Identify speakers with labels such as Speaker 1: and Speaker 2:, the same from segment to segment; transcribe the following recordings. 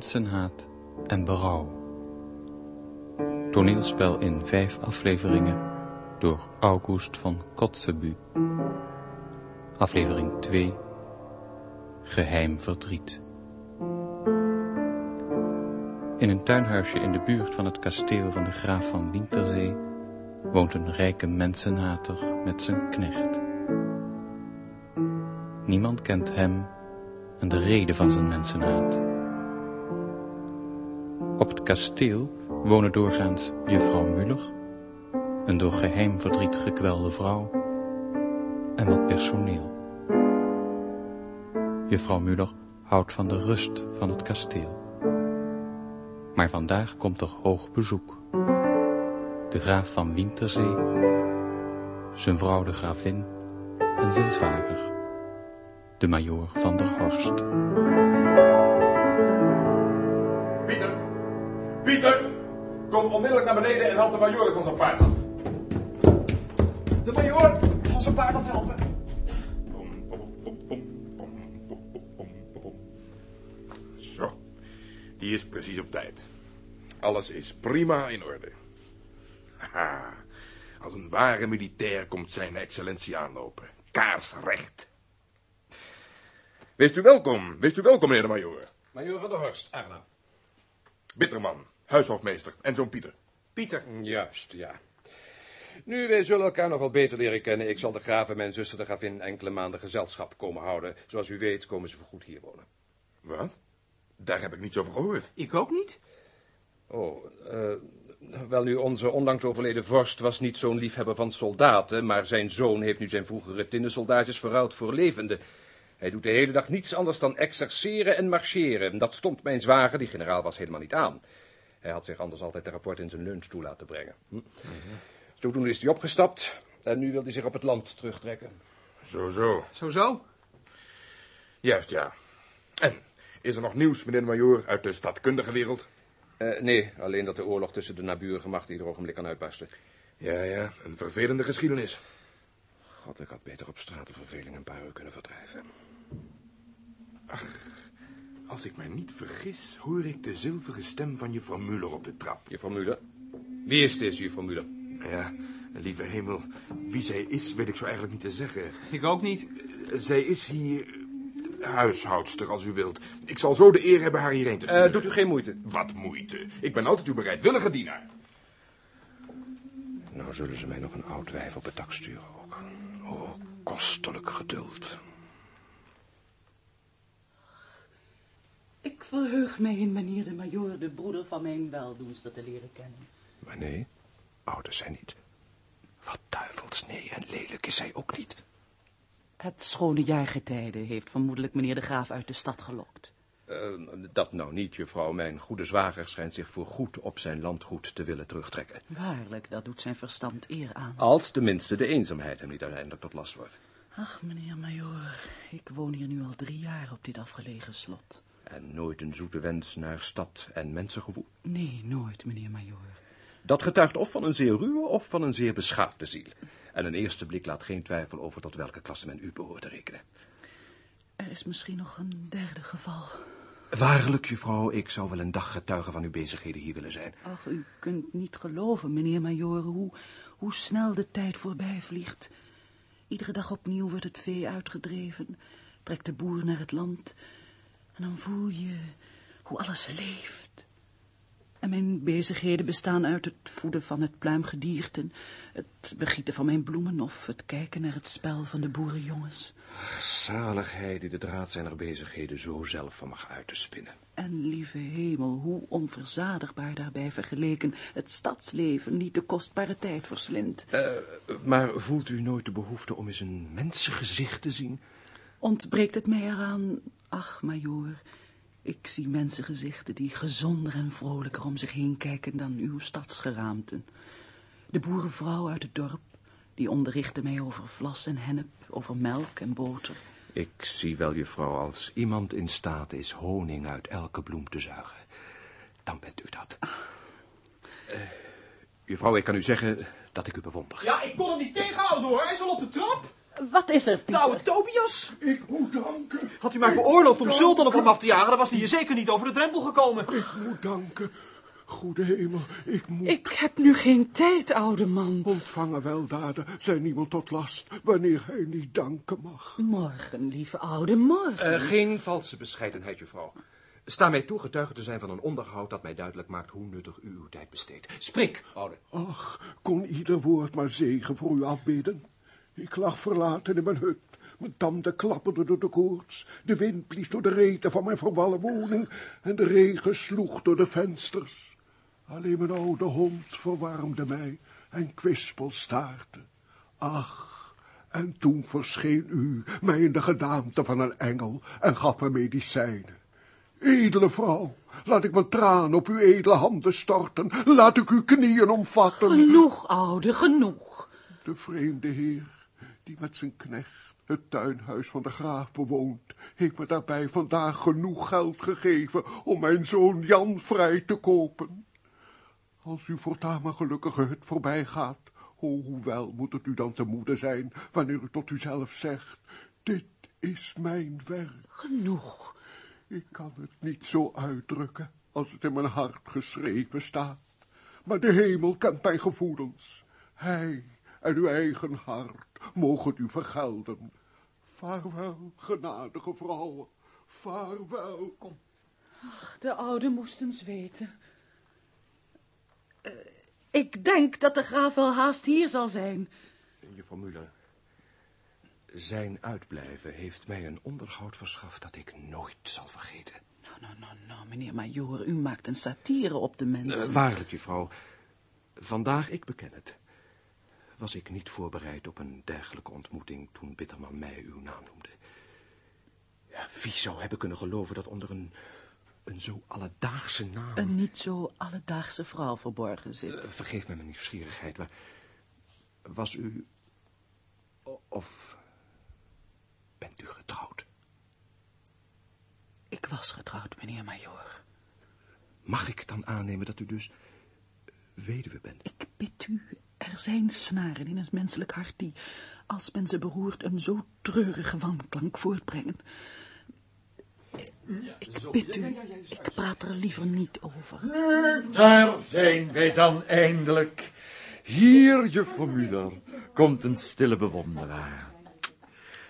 Speaker 1: mensenhaat en berouw. Toneelspel in vijf afleveringen door August van Kotzebue. Aflevering 2 Geheim verdriet. In een tuinhuisje in de buurt van het kasteel van de graaf van Winterzee woont een rijke mensenhater met zijn knecht. Niemand kent hem en de reden van zijn mensenhaat. Op het kasteel wonen doorgaans juffrouw Muller, een door geheim verdriet gekwelde vrouw en wat personeel. Juffrouw Muller houdt van de rust van het kasteel. Maar vandaag komt er hoog bezoek. De graaf van Winterzee, zijn vrouw de gravin en zijn zwager, de majoor van der Horst.
Speaker 2: Naar beneden en help de majoor van zijn paard af.
Speaker 3: De majoor van zijn paard afhelpen.
Speaker 2: Zo, die is precies op tijd. Alles is prima in orde. Haha, als een ware militair komt zijn excellentie aanlopen. Kaarsrecht. Wees u welkom, wees u welkom, meneer de majoor.
Speaker 3: Majoor van der Horst, aangenaam.
Speaker 2: Bitterman, huishofmeester en zoon Pieter.
Speaker 3: Pieter. Juist, ja. Nu, wij zullen elkaar nog wel beter leren kennen. Ik zal de graaf en mijn zuster de gravin enkele maanden gezelschap komen houden. Zoals u weet komen ze voorgoed hier wonen.
Speaker 2: Wat? Daar heb ik niets over gehoord.
Speaker 4: Ik ook niet.
Speaker 3: Oh, eh, wel nu, onze onlangs overleden vorst was niet zo'n liefhebber van soldaten, maar zijn zoon heeft nu zijn vroegere tinnensoldaatjes verruild voor levende. Hij doet de hele dag niets anders dan exerceren en marcheren. Dat stond mijn zwager, die generaal was, helemaal niet aan. Hij had zich anders altijd de rapport in zijn leunstoel laten brengen. Hm. Zodoende is hij opgestapt en nu wil hij zich op het land terugtrekken.
Speaker 2: Zo, zo.
Speaker 4: Zo zo.
Speaker 2: Juist, ja. En, is er nog nieuws, meneer de majoor, uit de stadkundige wereld?
Speaker 3: Eh, nee, alleen dat de oorlog tussen de naburige machten ieder ogenblik kan uitbarsten.
Speaker 2: Ja, ja, een vervelende geschiedenis.
Speaker 3: God, ik had beter op straat de verveling een paar uur kunnen verdrijven.
Speaker 2: Als ik mij niet vergis, hoor ik de zilveren stem van juffrouw Muller op de trap.
Speaker 3: Juffrouw Muller? Wie is deze juffrouw Muller?
Speaker 2: Ja, lieve hemel, wie zij is, weet ik zo eigenlijk niet te zeggen.
Speaker 4: Ik ook niet.
Speaker 2: Eh, Zij is hier huishoudster, als u wilt. Ik zal zo de eer hebben haar hierheen te sturen.
Speaker 3: Eh, doet u geen moeite.
Speaker 2: Wat moeite. Ik ben altijd uw bereidwillige dienaar.
Speaker 3: Nou zullen ze mij nog een oud wijf op het dak sturen ook. Oh, kostelijk geduld.
Speaker 5: Ik verheug mij in meneer de majoor de broeder van mijn weldoenster te leren kennen.
Speaker 3: Maar nee, ouders zijn niet. Wat duivels nee en lelijk is hij ook niet.
Speaker 5: Het schone jaargetijde heeft vermoedelijk meneer de graaf uit de stad gelokt.
Speaker 3: Eh, dat nou niet, juffrouw. Mijn goede zwager schijnt zich voor goed op zijn landgoed te willen terugtrekken.
Speaker 5: Waarlijk, dat doet zijn verstand eer aan.
Speaker 3: Als tenminste de eenzaamheid hem niet uiteindelijk tot last wordt.
Speaker 5: Ach, meneer majoor, ik woon hier nu al drie jaar op dit afgelegen slot.
Speaker 3: En nooit een zoete wens naar stad en mensengevoel.
Speaker 5: Nee, nooit, meneer majoor.
Speaker 3: Dat getuigt of van een zeer ruwe of van een zeer beschaafde ziel. En een eerste blik laat geen twijfel over tot welke klasse men u behoort te rekenen.
Speaker 5: Er is misschien nog een derde geval.
Speaker 3: Waarlijk, juffrouw, ik zou wel een dag getuige van uw bezigheden hier willen zijn.
Speaker 5: Ach, u kunt niet geloven, meneer majoor, hoe, hoe snel de tijd voorbij vliegt. Iedere dag opnieuw wordt het vee uitgedreven, trekt de boer naar het land. En dan voel je hoe alles leeft. En mijn bezigheden bestaan uit het voeden van het pluimgedierte, het begieten van mijn bloemen of het kijken naar het spel van de boerenjongens.
Speaker 3: Zaligheid die de draad zijner bezigheden zo zelf van mag uit te spinnen.
Speaker 5: En lieve hemel, hoe onverzadigbaar daarbij vergeleken het stadsleven niet de kostbare tijd verslindt.
Speaker 3: Eh, maar voelt u nooit de behoefte om eens een mensengezicht te zien?
Speaker 5: Ontbreekt het mij eraan? Ach, majoor, ik zie mensengezichten die gezonder en vrolijker om zich heen kijken dan uw stadsgeraamten. De boerenvrouw uit het dorp, die onderrichtte mij over vlas en hennep, over melk en boter.
Speaker 3: Ik zie wel, juffrouw, als iemand in staat is honing uit elke bloem te zuigen. Dan bent u dat. Eh, juffrouw, ik kan u zeggen dat ik u bewonder.
Speaker 4: Ja, ik kon hem niet tegenhouden hoor. Hij is al op de trap.
Speaker 5: Wat is er, Pieter?
Speaker 4: Oude Tobias.
Speaker 6: Ik moet danken.
Speaker 4: Had u mij veroorloofd om Sultan op hem af te jagen, dan was hij hier zeker niet over de drempel gekomen.
Speaker 6: Ik moet danken. Goede hemel, ik moet
Speaker 5: Ik heb nu geen tijd, oude man.
Speaker 6: ontvangen weldaden zijn niemand tot last wanneer hij niet danken mag.
Speaker 5: Morgen, lieve oude, morgen.
Speaker 3: Eh, geen valse bescheidenheid, juffrouw. Sta mij toe getuige te zijn van een onderhoud dat mij duidelijk maakt hoe nuttig u uw tijd besteedt. Spreek, oude.
Speaker 6: Ach, kon ieder woord maar zegen voor u afbidden. Ik lag verlaten in mijn hut. Mijn tanden klapperden door de koorts. De wind blies door de reten van mijn vervallen woning. En de regen sloeg door de vensters. Alleen mijn oude hond verwarmde mij en kwispel staarde. Ach, en toen verscheen u mij in de gedaante van een engel en gaf me medicijnen. Edele vrouw, laat ik mijn tranen op uw edele handen storten. Laat ik uw knieën omvatten.
Speaker 5: Genoeg, oude, genoeg.
Speaker 6: De vreemde heer, die met zijn knecht het tuinhuis van de graaf bewoont, heeft me daarbij vandaag genoeg geld gegeven om mijn zoon Jan vrij te kopen. Als u voortaan mijn gelukkige hut voorbij gaat, o, hoewel moet het u dan te moede zijn, wanneer u tot uzelf zegt, dit is mijn werk.
Speaker 5: Genoeg.
Speaker 6: Ik kan het niet zo uitdrukken als het in mijn hart geschreven staat. Maar de hemel kent mijn gevoelens. Hij en uw eigen hart mogen u vergelden. Vaarwel, genadige vrouwen. Vaarwel. Kom.
Speaker 5: De oude moest eens weten. Eh, ik denk dat de graaf wel haast hier zal zijn.
Speaker 3: Juffrouw Muller. Zijn uitblijven heeft mij een onderhoud verschaft dat ik nooit zal vergeten.
Speaker 5: Nou, nou, nou, nou, meneer Major, u maakt een satire op de mensen.
Speaker 3: Eh, waarlijk, juffrouw. Vandaag, ik beken het, was ik niet voorbereid op een dergelijke ontmoeting toen Bitterman mij uw naam noemde. Ja, wie zou hebben kunnen geloven dat onder een, een zo alledaagse naam...
Speaker 5: Een niet zo alledaagse vrouw verborgen zit.
Speaker 3: Eh, vergeef me mijn nieuwsgierigheid, maar was u... of bent u getrouwd?
Speaker 5: Ik was getrouwd, meneer Major.
Speaker 3: Mag ik dan aannemen dat u dus eh, weduwe bent?
Speaker 5: Ik bid u, er zijn snaren in het menselijk hart die, als men ze beroert, een zo treurige wanklank voortbrengen. Ik bid u, ik praat er liever niet over.
Speaker 7: Daar zijn wij dan eindelijk. Hier, juffrouw Muller, komt een stille bewonderaar.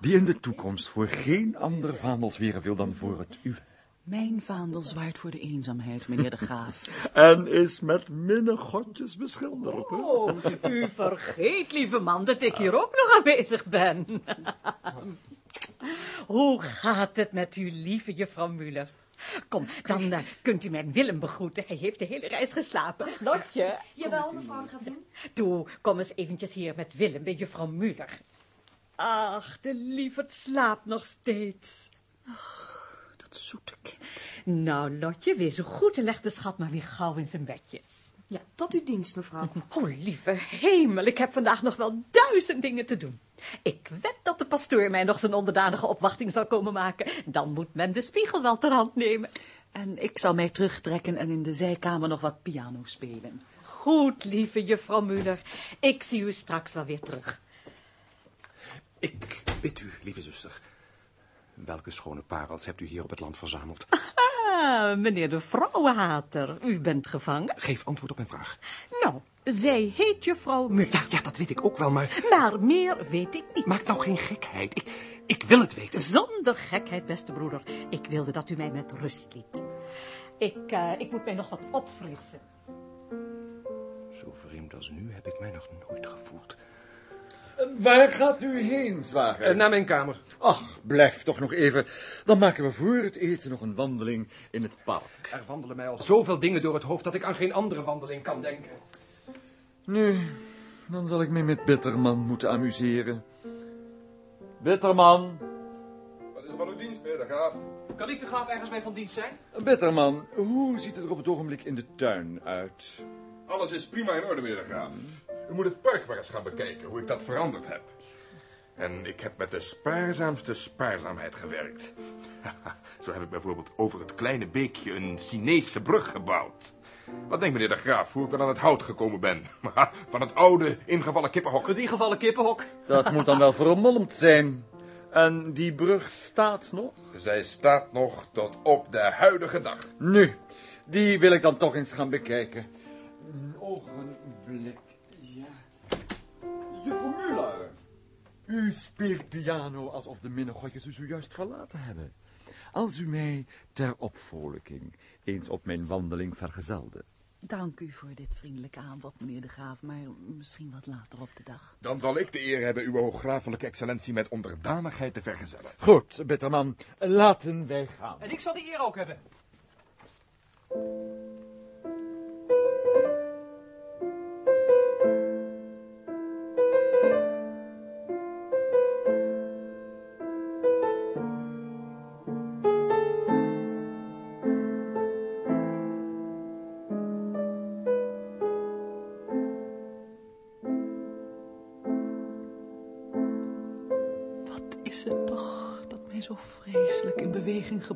Speaker 7: Die in de toekomst voor geen ander vaandel zweren wil dan voor het uwe.
Speaker 5: Mijn vaandel zwaait voor de eenzaamheid, meneer de graaf.
Speaker 7: En is met minnegodjes beschilderd. hè?
Speaker 8: Oh, u vergeet, lieve man, dat ik hier ook nog aanwezig ben. Hoe gaat het met uw lieve juffrouw Muller? Kom, dan eh, kunt u mijn Willem begroeten. Hij heeft de hele reis geslapen. Lotje,
Speaker 9: Jawel, mevrouw de gravin.
Speaker 8: toe, kom eens eventjes hier met Willem bij juffrouw Muller. Ach, de lieverd slaapt nog steeds.
Speaker 5: Dat zoete.
Speaker 8: Nou, Lotje, wees zo goed en leg de schat maar weer gauw in zijn bedje.
Speaker 9: Ja, tot uw dienst, mevrouw.
Speaker 8: Oh, lieve hemel, ik heb vandaag nog wel duizend dingen te doen. Ik wed dat de pastoor mij nog zijn onderdanige opwachting zal komen maken. Dan moet men de spiegel wel ter hand nemen.
Speaker 5: En ik zal mij terugtrekken en in de zijkamer nog wat piano spelen.
Speaker 8: Goed, lieve juffrouw Muller. Ik zie u straks wel weer terug.
Speaker 3: Ik bid u, lieve zuster. Welke schone parels hebt u hier op het land verzameld?
Speaker 8: Ah, meneer de vrouwenhater, u bent gevangen.
Speaker 3: Geef antwoord op mijn vraag.
Speaker 8: Nou, zij heet juffrouw Muller.
Speaker 3: Ja, ja, dat weet ik ook wel, maar
Speaker 8: Maar meer weet ik niet.
Speaker 3: maak nou geen gekheid. Ik, ik wil het weten.
Speaker 8: Zonder gekheid, beste broeder. Ik wilde dat u mij met rust liet. Ik, eh, ik moet mij nog wat opfrissen.
Speaker 3: Zo vreemd als nu heb ik mij nog nooit gevoeld.
Speaker 7: Waar gaat u heen, zwager?
Speaker 3: Eh, naar mijn kamer.
Speaker 7: Ach, blijf toch nog even. Dan maken we voor het eten nog een wandeling in het park.
Speaker 3: Er wandelen mij al zoveel dingen door het hoofd dat ik aan geen andere wandeling kan denken.
Speaker 7: Nu, dan zal ik mij met Bitterman moeten amuseren. Bitterman,
Speaker 2: Wat is er van uw dienst, meneer de graaf?
Speaker 4: Kan ik de graaf ergens mee van dienst zijn?
Speaker 7: Bitterman, hoe ziet het er op het ogenblik in de tuin uit?
Speaker 2: Alles is prima in orde, meneer de graaf. U moet het park maar eens gaan bekijken, hoe ik dat veranderd heb. En ik heb met de spaarzaamste spaarzaamheid gewerkt. Zo heb ik bijvoorbeeld over het kleine beekje een Chinese brug gebouwd. Wat denkt meneer de Graaf, hoe ik wel aan het hout gekomen ben? Van het oude, ingevallen kippenhok.
Speaker 4: Het ingevallen kippenhok.
Speaker 7: Dat moet dan wel vermolmd zijn. En die brug staat nog?
Speaker 2: Zij staat nog tot op de huidige dag.
Speaker 7: Nu, die wil ik dan toch eens gaan bekijken. Een ogenblik, u speelt piano alsof de minnegodjes u zojuist verlaten hebben. Als u mij ter opvrolijking eens op mijn wandeling vergezelde.
Speaker 5: Dank u voor dit vriendelijke aanbod, meneer de Graaf, maar misschien wat later op de dag.
Speaker 2: Dan zal ik de eer hebben uw hooggrafelijke excellentie met onderdanigheid te vergezellen.
Speaker 7: Goed, Bitterman, laten wij gaan.
Speaker 4: En ik zal die eer ook hebben.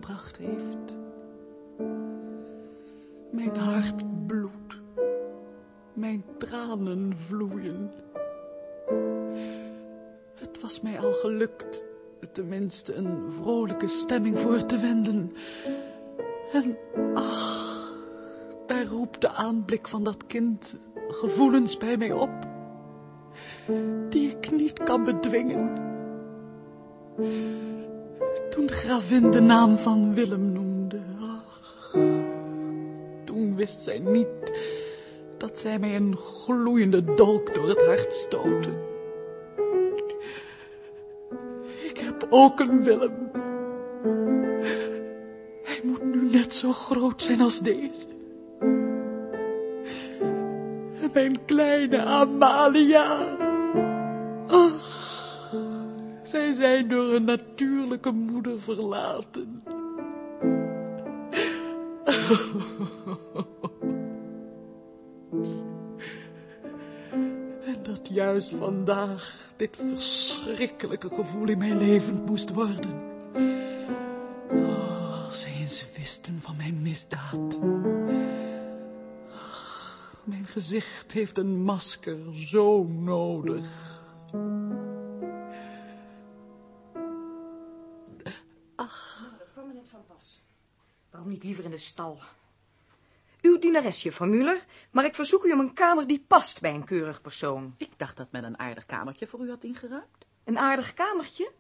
Speaker 5: Gebracht heeft? Mijn hart bloedt. Mijn tranen vloeien. Het was mij al gelukt tenminste een vrolijke stemming voor te wenden. En ach, daar roept de aanblik van dat kind gevoelens bij mij op, die ik niet kan bedwingen. Toen gravin de naam van Willem noemde, ach, toen wist zij niet dat zij mij een gloeiende dolk door het hart stootte. Ik heb ook een Willem. Hij moet nu net zo groot zijn als deze. Mijn kleine Amalia. Zijn door een natuurlijke moeder verlaten. En dat juist vandaag dit verschrikkelijke gevoel in mijn leven moest worden. Oh, als eens wisten van mijn misdaad. Mijn gezicht heeft een masker zo nodig.
Speaker 9: Waarom niet liever in de stal? Uw dienares, juffrouw Muller, maar ik verzoek u om een kamer die past bij een keurig persoon.
Speaker 5: Ik dacht dat men een aardig kamertje voor u had ingeruimd.
Speaker 9: Een aardig kamertje?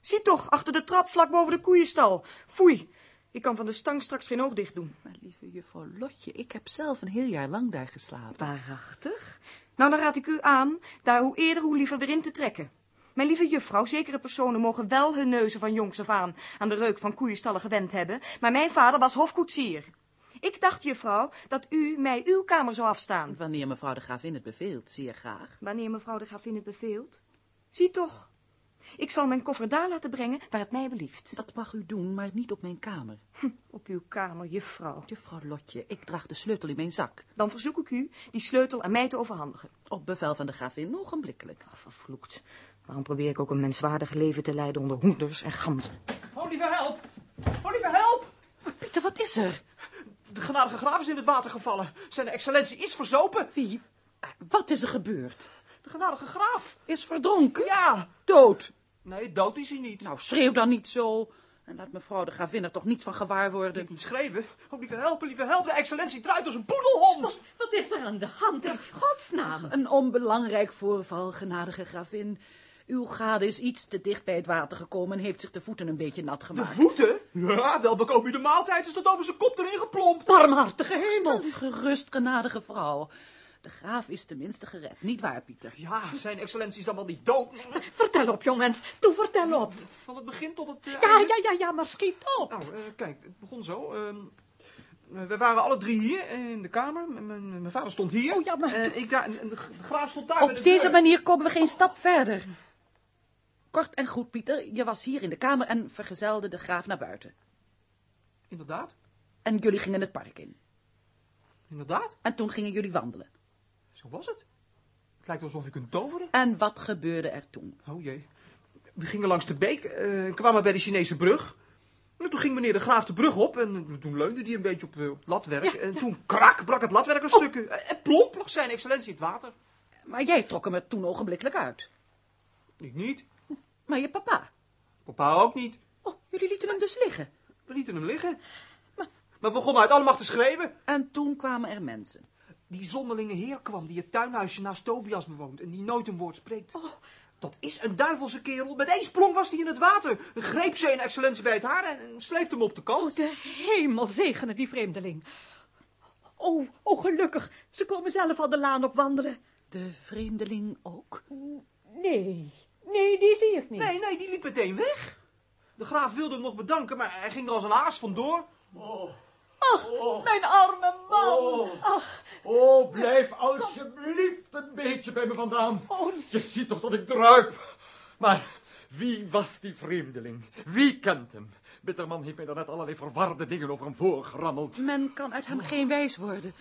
Speaker 9: Zie toch, achter de trap vlak boven de koeienstal. Foei, ik kan van de stang straks geen oog dicht doen.
Speaker 5: Maar lieve juffrouw Lotje, ik heb zelf een heel jaar lang daar geslapen.
Speaker 9: Waarachtig? Nou, dan raad ik u aan daar hoe eerder hoe liever weer in te trekken. Mijn lieve juffrouw, zekere personen mogen wel hun neuzen van jongs af aan aan de reuk van koeienstallen gewend hebben, maar mijn vader was hofkoetsier. Ik dacht, juffrouw, dat u mij uw kamer zou afstaan.
Speaker 5: Wanneer mevrouw de gravin het beveelt, zeer graag.
Speaker 9: Wanneer mevrouw de gravin het beveelt. Zie toch, ik zal mijn koffer daar laten brengen waar het mij belieft.
Speaker 5: Dat mag u doen, maar niet op mijn kamer.
Speaker 9: Op uw kamer, juffrouw.
Speaker 5: Juffrouw Lotje, ik draag de sleutel in mijn zak.
Speaker 9: Dan verzoek ik u die sleutel aan mij te overhandigen.
Speaker 5: Op bevel van de gravin, ogenblikkelijk.
Speaker 9: Ach, vervloekt. Waarom probeer ik ook een menswaardig leven te leiden onder hoenders en ganzen?
Speaker 4: Oh, lieve help! Oh, lieve help!
Speaker 5: Pieter, wat is er?
Speaker 4: De genadige graaf is in het water gevallen. Zijn excellentie is verzopen.
Speaker 5: Wie? Wat is er gebeurd?
Speaker 4: De genadige graaf.
Speaker 5: Is verdronken?
Speaker 4: Ja.
Speaker 5: Dood?
Speaker 4: Nee, dood is hij niet.
Speaker 5: Nou, schreeuw dan niet zo. En laat mevrouw de gravin er toch niet van gewaar worden.
Speaker 4: Ik niet schreeuwen. Oh, lieve help, lieve help. De excellentie draait als een poedelhond.
Speaker 8: Wat, wat is er aan de hand? In godsnaam.
Speaker 5: Een onbelangrijk voorval, genadige gravin. Uw gade is iets te dicht bij het water gekomen en heeft zich de voeten een beetje nat
Speaker 4: De
Speaker 5: gemaakt.
Speaker 4: voeten? Ja, wel bekoop u de maaltijd. Is tot over zijn kop erin geplompt.
Speaker 8: Barmhartige hemel.
Speaker 5: Gerust, genadige vrouw. De graaf is tenminste gered, niet waar, Pieter?
Speaker 4: Ja, zijn excellentie is dan wel niet dood.
Speaker 8: Vertel op, jongens. Doe, vertel op.
Speaker 4: Van het begin tot het... eh,
Speaker 8: Ja, ja, ja, ja, maar schiet op.
Speaker 4: Nou, eh, kijk, het begon zo. ehm, eh, we waren alle drie hier in de kamer. M- Mijn vader stond hier.
Speaker 8: Oh, ja, maar-
Speaker 4: En ik daar, en, de de graaf stond daar
Speaker 5: Op
Speaker 4: de
Speaker 5: deze manier komen we geen stap verder. Kort en goed, Pieter. Je was hier in de kamer en vergezelde de graaf naar buiten.
Speaker 4: Inderdaad,
Speaker 5: En jullie gingen het park in.
Speaker 4: inderdaad.
Speaker 5: En toen gingen jullie wandelen.
Speaker 4: Zo was het. Het lijkt alsof ik kunt toveren.
Speaker 5: En wat gebeurde er toen?
Speaker 4: Oh jee. We gingen langs de beek, eh, kwamen bij de Chinese brug. schrijven. Toen ging meneer de Graaf de brug op en eh, toen leunde hij een beetje op, eh, op het latwerk. en toen krak, brak het latwerk een stukken. Eh, En plomp lag zijn excellentie in het water.
Speaker 5: Maar jij trok hem er toen ogenblikkelijk uit.
Speaker 4: Ik niet.
Speaker 5: Maar je papa.
Speaker 4: Papa ook niet.
Speaker 5: Oh, jullie lieten hem dus liggen.
Speaker 4: We lieten hem liggen. Maar, maar begon uit alle macht te schreeuwen.
Speaker 5: En toen kwamen er mensen.
Speaker 4: Die zonderlinge heer kwam die het tuinhuisje naast Tobias bewoont en die nooit een woord spreekt. Dat is een duivelse kerel. Met één sprong was hij in het water. Greep zijn excellentie bij het haar en sleepte hem op de kant.
Speaker 8: Oh, de hemel zegene die vreemdeling. Oh, oh, gelukkig. Ze komen zelf al de laan op wandelen.
Speaker 5: De vreemdeling ook.
Speaker 8: Nee, nee, die zie ik niet.
Speaker 4: Nee, nee, die liep meteen weg. De graaf wilde hem nog bedanken, maar hij ging er als een haas vandoor.
Speaker 8: Ach, mijn arme man. Ach,
Speaker 7: Oh, blijf alsjeblieft een beetje bij me vandaan. Je ziet toch dat ik druip. Maar wie was die vreemdeling? Wie kent hem? Bitterman heeft mij daarnet allerlei verwarde dingen over hem voorgerammeld.
Speaker 5: Men kan uit hem geen wijs worden.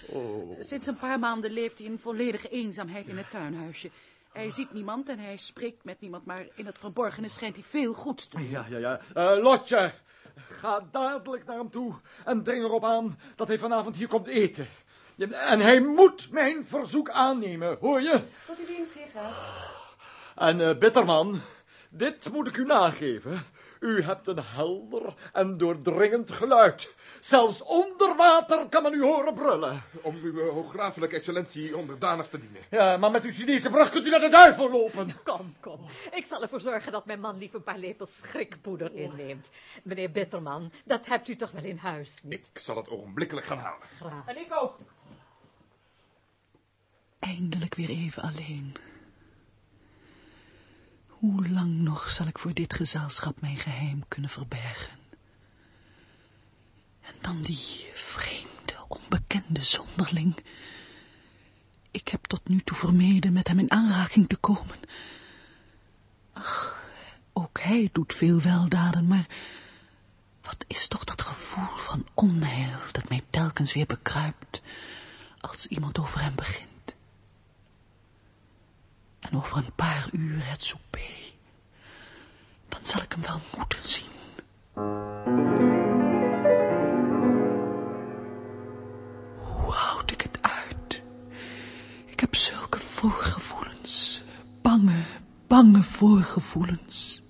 Speaker 5: Sinds een paar maanden leeft hij in volledige eenzaamheid in het tuinhuisje. Hij ziet niemand en hij spreekt met niemand, maar in het verborgene schijnt hij veel goeds te doen.
Speaker 7: Ja, ja, ja. Eh, Lotje, ga dadelijk naar hem toe en dring erop aan dat hij vanavond hier komt eten. En hij moet mijn verzoek aannemen, hoor je?
Speaker 9: Tot uw dienst, heer
Speaker 7: En eh, Bitterman, dit moet ik u nageven. U hebt een helder en doordringend geluid. Zelfs onder water kan men u horen brullen.
Speaker 2: Om uw eh, hooggrafelijke excellentie onderdanig te dienen.
Speaker 7: Ja, maar met uw Chinese brug kunt u naar de duivel lopen.
Speaker 8: kom, kom. Ik zal ervoor zorgen dat mijn man lief een paar lepels schrikpoeder inneemt. Meneer Bitterman, dat hebt u toch wel in huis, niet?
Speaker 2: Ik zal het ogenblikkelijk gaan halen.
Speaker 8: Graag.
Speaker 4: En ik ook.
Speaker 5: Eindelijk weer even alleen. Hoe lang nog zal ik voor dit gezelschap mijn geheim kunnen verbergen? En dan die vreemde, onbekende zonderling. Ik heb tot nu toe vermeden met hem in aanraking te komen. Ach, ook hij doet veel weldaden, maar wat is toch dat gevoel van onheil dat mij telkens weer bekruipt als iemand over hem begint? En over een paar uur het souper. Dan zal ik hem wel moeten zien. Hoe houd ik het uit? Ik heb zulke voorgevoelens. Bange, bange voorgevoelens.